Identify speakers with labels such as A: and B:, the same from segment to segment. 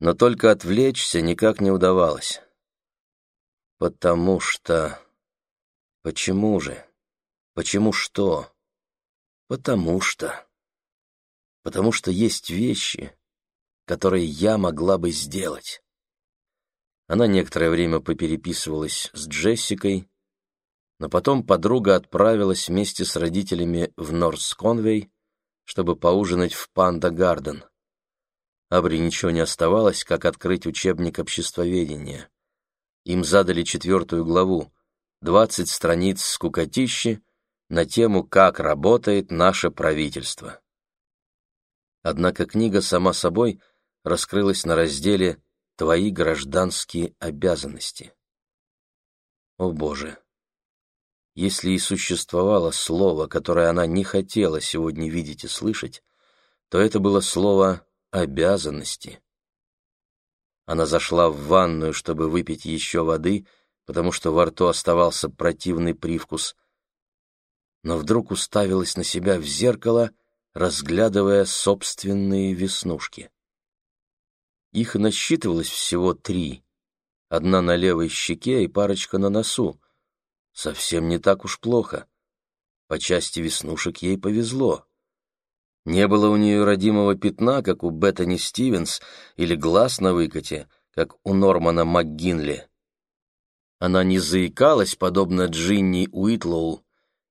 A: но только отвлечься никак не удавалось. Потому что... Почему же? Почему что? Потому что... Потому что есть вещи, которые я могла бы сделать. Она некоторое время попереписывалась с Джессикой, но потом подруга отправилась вместе с родителями в Норс-Конвей, чтобы поужинать в Панда-Гарден. Абри ничего не оставалось, как открыть учебник обществоведения. Им задали четвертую главу, двадцать страниц скукотищи на тему «Как работает наше правительство». Однако книга сама собой раскрылась на разделе «Твои гражданские обязанности». О Боже! Если и существовало слово, которое она не хотела сегодня видеть и слышать, то это было слово обязанности. Она зашла в ванную, чтобы выпить еще воды, потому что во рту оставался противный привкус, но вдруг уставилась на себя в зеркало, разглядывая собственные веснушки. Их насчитывалось всего три, одна на левой щеке и парочка на носу. Совсем не так уж плохо. По части веснушек ей повезло. Не было у нее родимого пятна, как у Беттани Стивенс, или глаз на выкате, как у Нормана МакГинли. Она не заикалась, подобно Джинни Уитлоу,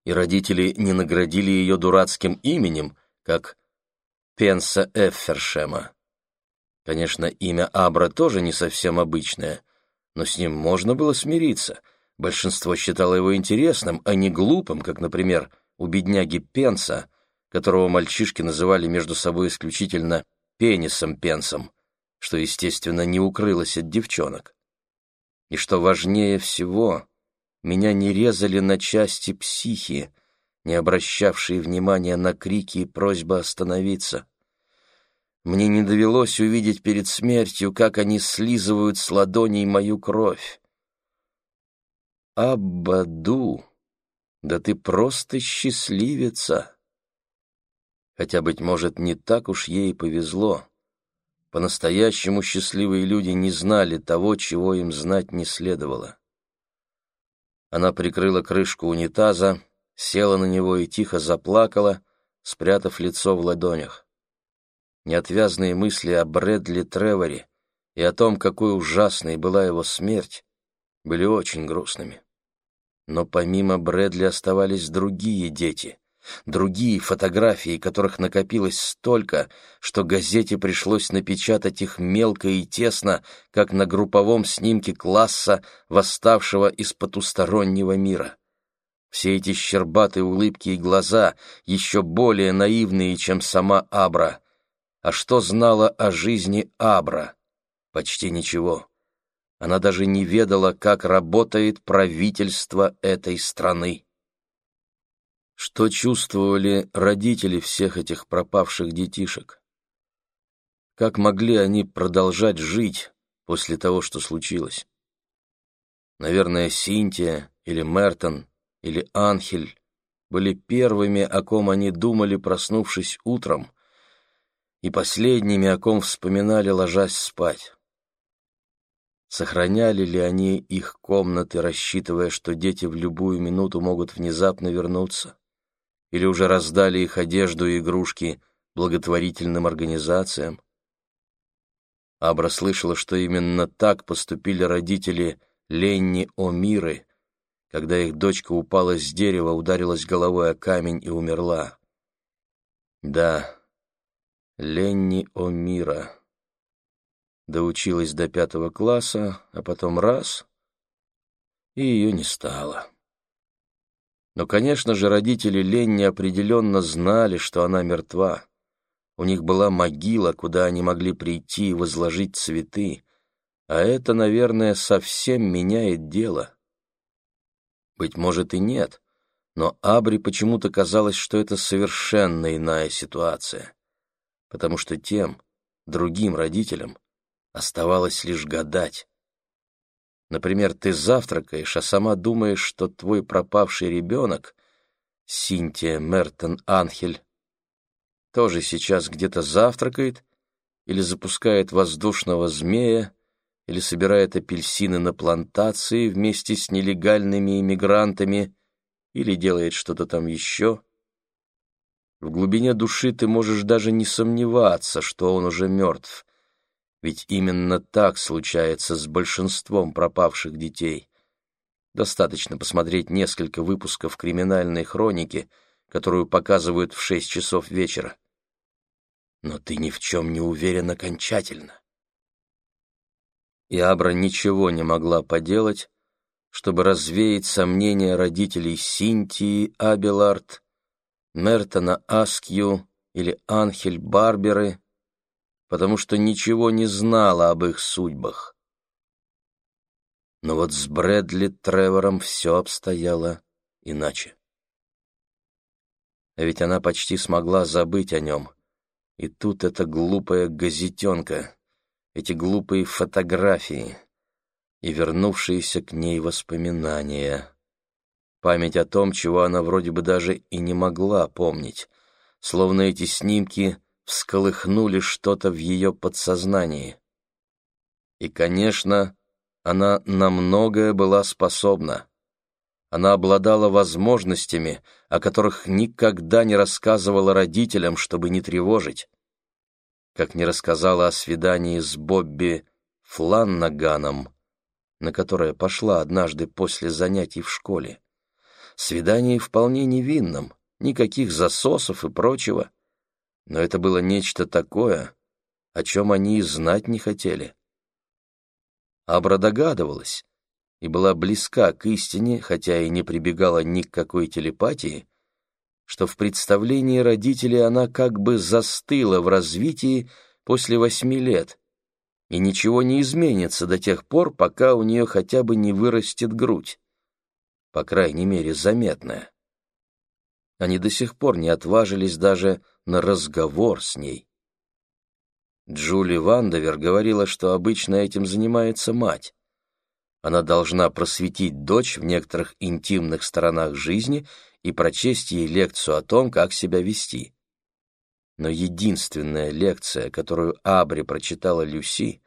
A: и родители не наградили ее дурацким именем, как Пенса Эффершема. Конечно, имя Абра тоже не совсем обычное, но с ним можно было смириться. Большинство считало его интересным, а не глупым, как, например, у бедняги Пенса — которого мальчишки называли между собой исключительно пенисом-пенсом, что, естественно, не укрылось от девчонок. И что важнее всего, меня не резали на части психи, не обращавшие внимания на крики и просьбы остановиться. Мне не довелось увидеть перед смертью, как они слизывают с ладоней мою кровь. Аббаду, да ты просто счастливица! Хотя, быть может, не так уж ей повезло. По-настоящему счастливые люди не знали того, чего им знать не следовало. Она прикрыла крышку унитаза, села на него и тихо заплакала, спрятав лицо в ладонях. Неотвязные мысли о Брэдли Треворе и о том, какой ужасной была его смерть, были очень грустными. Но помимо Брэдли оставались другие дети, Другие фотографии, которых накопилось столько, что газете пришлось напечатать их мелко и тесно, как на групповом снимке класса, восставшего из потустороннего мира. Все эти щербатые улыбки и глаза еще более наивные, чем сама Абра. А что знала о жизни Абра? Почти ничего. Она даже не ведала, как работает правительство этой страны. Что чувствовали родители всех этих пропавших детишек? Как могли они продолжать жить после того, что случилось? Наверное, Синтия или Мертон или Анхель были первыми, о ком они думали, проснувшись утром, и последними, о ком вспоминали, ложась спать. Сохраняли ли они их комнаты, рассчитывая, что дети в любую минуту могут внезапно вернуться? Или уже раздали их одежду и игрушки благотворительным организациям. Абра слышала, что именно так поступили родители Ленни О'Миры, когда их дочка упала с дерева, ударилась головой о камень и умерла. Да, Ленни О'Мира. Доучилась до пятого класса, а потом раз — и ее не стало. Но, конечно же, родители Ленни определенно знали, что она мертва. У них была могила, куда они могли прийти и возложить цветы, а это, наверное, совсем меняет дело. Быть может и нет, но Абри почему-то казалось, что это совершенно иная ситуация, потому что тем, другим родителям, оставалось лишь гадать, Например, ты завтракаешь, а сама думаешь, что твой пропавший ребенок, Синтия Мертон Анхель, тоже сейчас где-то завтракает или запускает воздушного змея, или собирает апельсины на плантации вместе с нелегальными иммигрантами, или делает что-то там еще. В глубине души ты можешь даже не сомневаться, что он уже мертв, ведь именно так случается с большинством пропавших детей. Достаточно посмотреть несколько выпусков криминальной хроники, которую показывают в шесть часов вечера. Но ты ни в чем не уверен окончательно. И ничего не могла поделать, чтобы развеять сомнения родителей Синтии Абелард, Мертона Аскью или Анхель Барберы, потому что ничего не знала об их судьбах. Но вот с Брэдли Тревором все обстояло иначе. А ведь она почти смогла забыть о нем. И тут эта глупая газетенка, эти глупые фотографии и вернувшиеся к ней воспоминания. Память о том, чего она вроде бы даже и не могла помнить, словно эти снимки всколыхнули что-то в ее подсознании. И, конечно, она на многое была способна. Она обладала возможностями, о которых никогда не рассказывала родителям, чтобы не тревожить. Как не рассказала о свидании с Бобби Фланнаганом, на которое пошла однажды после занятий в школе. Свидание вполне невинном, никаких засосов и прочего. Но это было нечто такое, о чем они и знать не хотели. Абра догадывалась и была близка к истине, хотя и не прибегала ни к какой телепатии, что в представлении родителей она как бы застыла в развитии после восьми лет, и ничего не изменится до тех пор, пока у нее хотя бы не вырастет грудь, по крайней мере, заметная. Они до сих пор не отважились даже на разговор с ней. Джули Вандовер говорила, что обычно этим занимается мать. Она должна просветить дочь в некоторых интимных сторонах жизни и прочесть ей лекцию о том, как себя вести. Но единственная лекция, которую Абри прочитала Люси,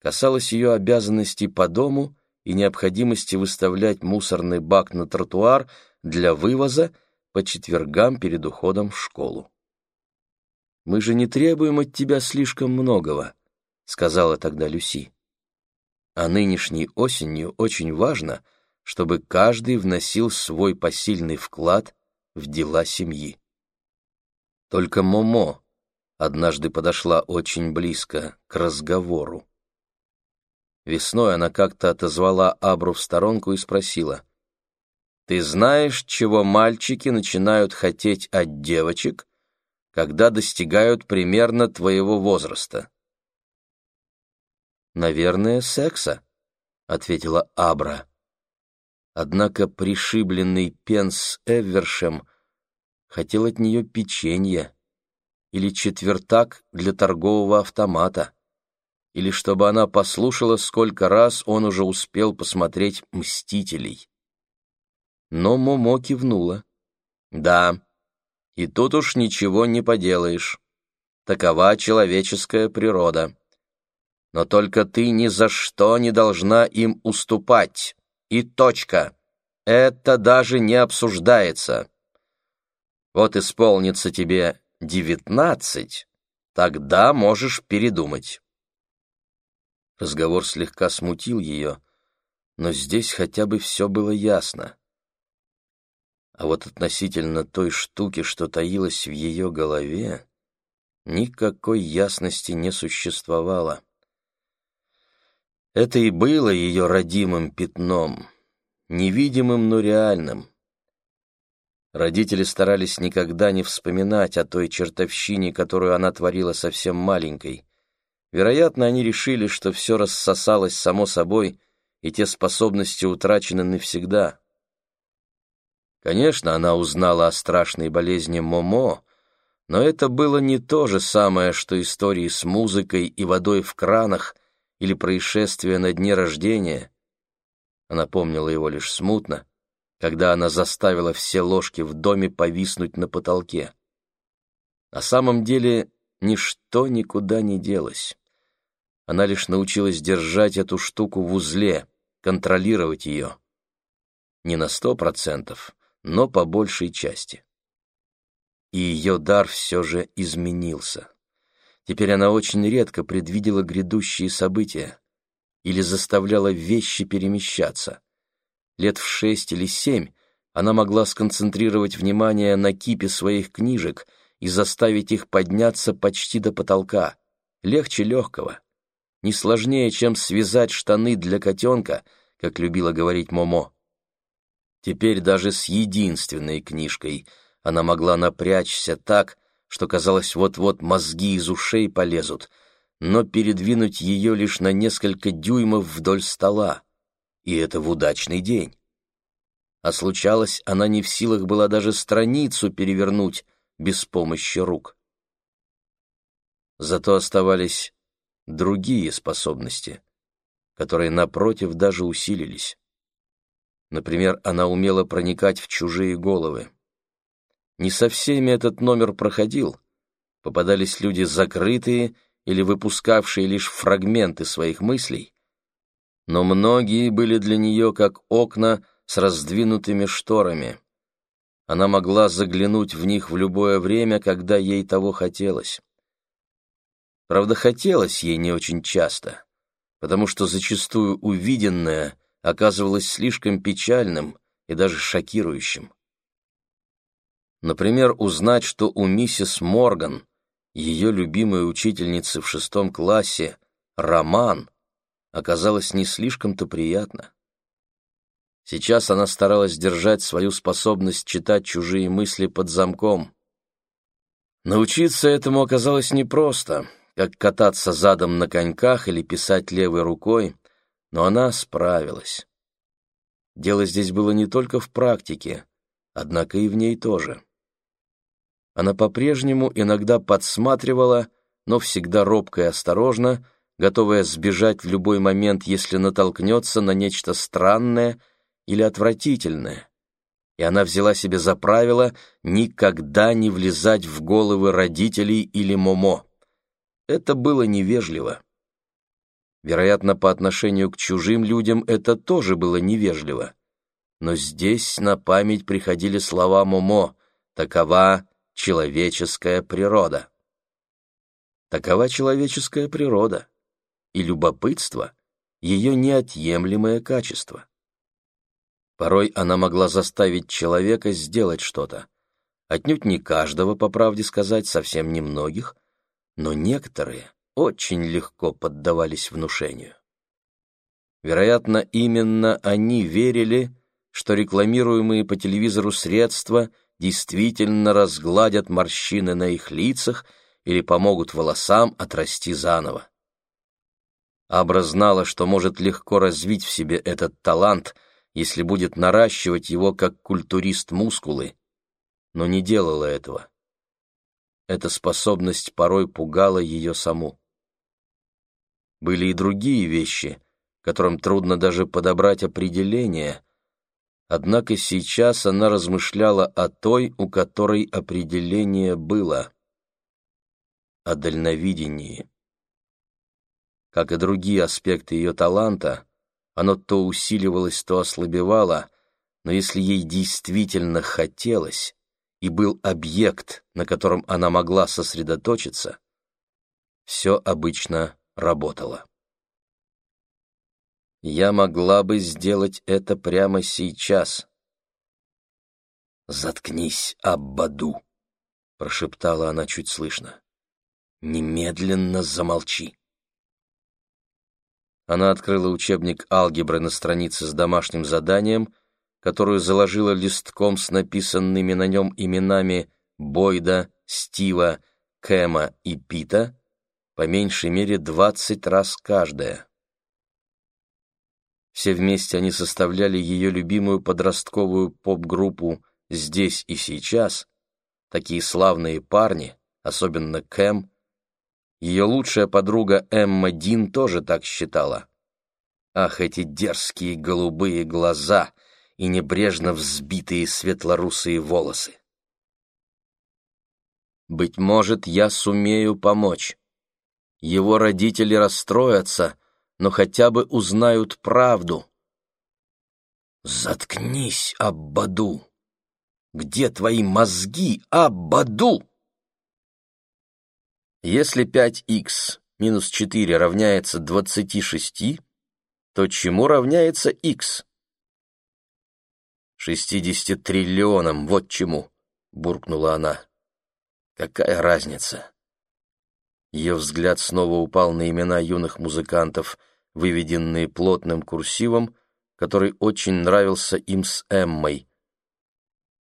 A: касалась ее обязанностей по дому и необходимости выставлять мусорный бак на тротуар для вывоза по четвергам перед уходом в школу. «Мы же не требуем от тебя слишком многого», — сказала тогда Люси. «А нынешней осенью очень важно, чтобы каждый вносил свой посильный вклад в дела семьи». Только Момо однажды подошла очень близко к разговору. Весной она как-то отозвала Абру в сторонку и спросила, «Ты знаешь, чего мальчики начинают хотеть от девочек, когда достигают примерно твоего возраста. «Наверное, секса», — ответила Абра. Однако пришибленный Пенс Эвершем хотел от нее печенье или четвертак для торгового автомата, или чтобы она послушала, сколько раз он уже успел посмотреть «Мстителей». Но Момо кивнула. «Да, и тут уж ничего не поделаешь. Такова человеческая природа. Но только ты ни за что не должна им уступать. И точка. Это даже не обсуждается. Вот исполнится тебе девятнадцать, тогда можешь передумать. Разговор слегка смутил ее, но здесь хотя бы все было ясно. А вот относительно той штуки, что таилась в ее голове, никакой ясности не существовало. Это и было ее родимым пятном, невидимым, но реальным. Родители старались никогда не вспоминать о той чертовщине, которую она творила совсем маленькой. Вероятно, они решили, что все рассосалось само собой, и те способности утрачены навсегда. Конечно, она узнала о страшной болезни Момо, но это было не то же самое, что истории с музыкой и водой в кранах или происшествия на дне рождения. Она помнила его лишь смутно, когда она заставила все ложки в доме повиснуть на потолке. На самом деле ничто никуда не делось. Она лишь научилась держать эту штуку в узле, контролировать ее. Не на сто процентов, но по большей части. И ее дар все же изменился. Теперь она очень редко предвидела грядущие события или заставляла вещи перемещаться. Лет в шесть или семь она могла сконцентрировать внимание на кипе своих книжек и заставить их подняться почти до потолка. Легче легкого. Не сложнее, чем связать штаны для котенка, как любила говорить Момо. Теперь даже с единственной книжкой она могла напрячься так, что казалось, вот-вот мозги из ушей полезут, но передвинуть ее лишь на несколько дюймов вдоль стола, и это в удачный день. А случалось, она не в силах была даже страницу перевернуть без помощи рук. Зато оставались другие способности, которые, напротив, даже усилились. Например, она умела проникать в чужие головы. Не со всеми этот номер проходил. Попадались люди закрытые или выпускавшие лишь фрагменты своих мыслей. Но многие были для нее как окна с раздвинутыми шторами. Она могла заглянуть в них в любое время, когда ей того хотелось. Правда, хотелось ей не очень часто, потому что зачастую увиденное оказывалось слишком печальным и даже шокирующим. Например, узнать, что у миссис Морган, ее любимой учительницы в шестом классе, роман, оказалось не слишком-то приятно. Сейчас она старалась держать свою способность читать чужие мысли под замком. Научиться этому оказалось непросто, как кататься задом на коньках или писать левой рукой, но она справилась. Дело здесь было не только в практике, однако и в ней тоже. Она по-прежнему иногда подсматривала, но всегда робко и осторожно, готовая сбежать в любой момент, если натолкнется на нечто странное или отвратительное. И она взяла себе за правило никогда не влезать в головы родителей или Момо. Это было невежливо. Вероятно, по отношению к чужим людям это тоже было невежливо. Но здесь на память приходили слова Момо «Такова человеческая природа. Такова человеческая природа, и любопытство — ее неотъемлемое качество. Порой она могла заставить человека сделать что-то. Отнюдь не каждого, по правде сказать, совсем немногих, но некоторые очень легко поддавались внушению. Вероятно, именно они верили, что рекламируемые по телевизору средства — действительно разгладят морщины на их лицах или помогут волосам отрасти заново. Абра знала, что может легко развить в себе этот талант, если будет наращивать его как культурист мускулы, но не делала этого. Эта способность порой пугала ее саму. Были и другие вещи, которым трудно даже подобрать определение, Однако сейчас она размышляла о той, у которой определение было. О дальновидении. Как и другие аспекты ее таланта, оно то усиливалось, то ослабевало, но если ей действительно хотелось, и был объект, на котором она могла сосредоточиться, все обычно работало. Я могла бы сделать это прямо сейчас. «Заткнись, Аббаду!» — прошептала она чуть слышно. «Немедленно замолчи!» Она открыла учебник алгебры на странице с домашним заданием, которую заложила листком с написанными на нем именами Бойда, Стива, Кэма и Пита, по меньшей мере двадцать раз каждая. Все вместе они составляли ее любимую подростковую поп-группу «Здесь и сейчас», такие славные парни, особенно Кэм. Ее лучшая подруга Эмма Дин тоже так считала. Ах, эти дерзкие голубые глаза и небрежно взбитые светлорусые волосы! Быть может, я сумею помочь. Его родители расстроятся, но хотя бы узнают правду. Заткнись, Аббаду! Где твои мозги, Аббаду? Если 5х минус 4 равняется 26, то чему равняется х? 60 триллионам, вот чему, буркнула она. Какая разница? Ее взгляд снова упал на имена юных музыкантов, выведенные плотным курсивом, который очень нравился им с Эммой.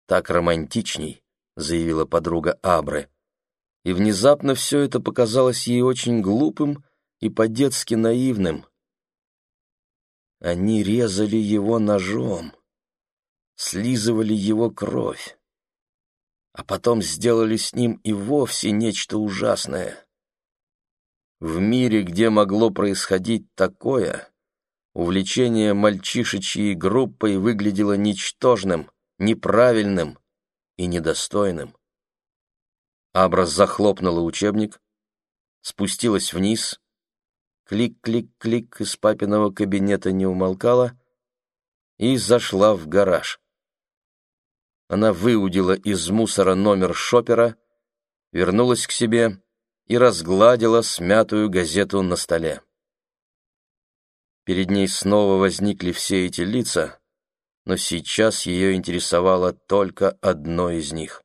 A: «Так романтичней», — заявила подруга Абры. И внезапно все это показалось ей очень глупым и по-детски наивным. Они резали его ножом, слизывали его кровь, а потом сделали с ним и вовсе нечто ужасное. В мире, где могло происходить такое, увлечение мальчишечьей группой выглядело ничтожным, неправильным и недостойным. Абра захлопнула учебник, спустилась вниз, клик-клик-клик из папиного кабинета не умолкала и зашла в гараж. Она выудила из мусора номер шопера, вернулась к себе и разгладила смятую газету на столе. Перед ней снова возникли все эти лица, но сейчас ее интересовало только одно из них.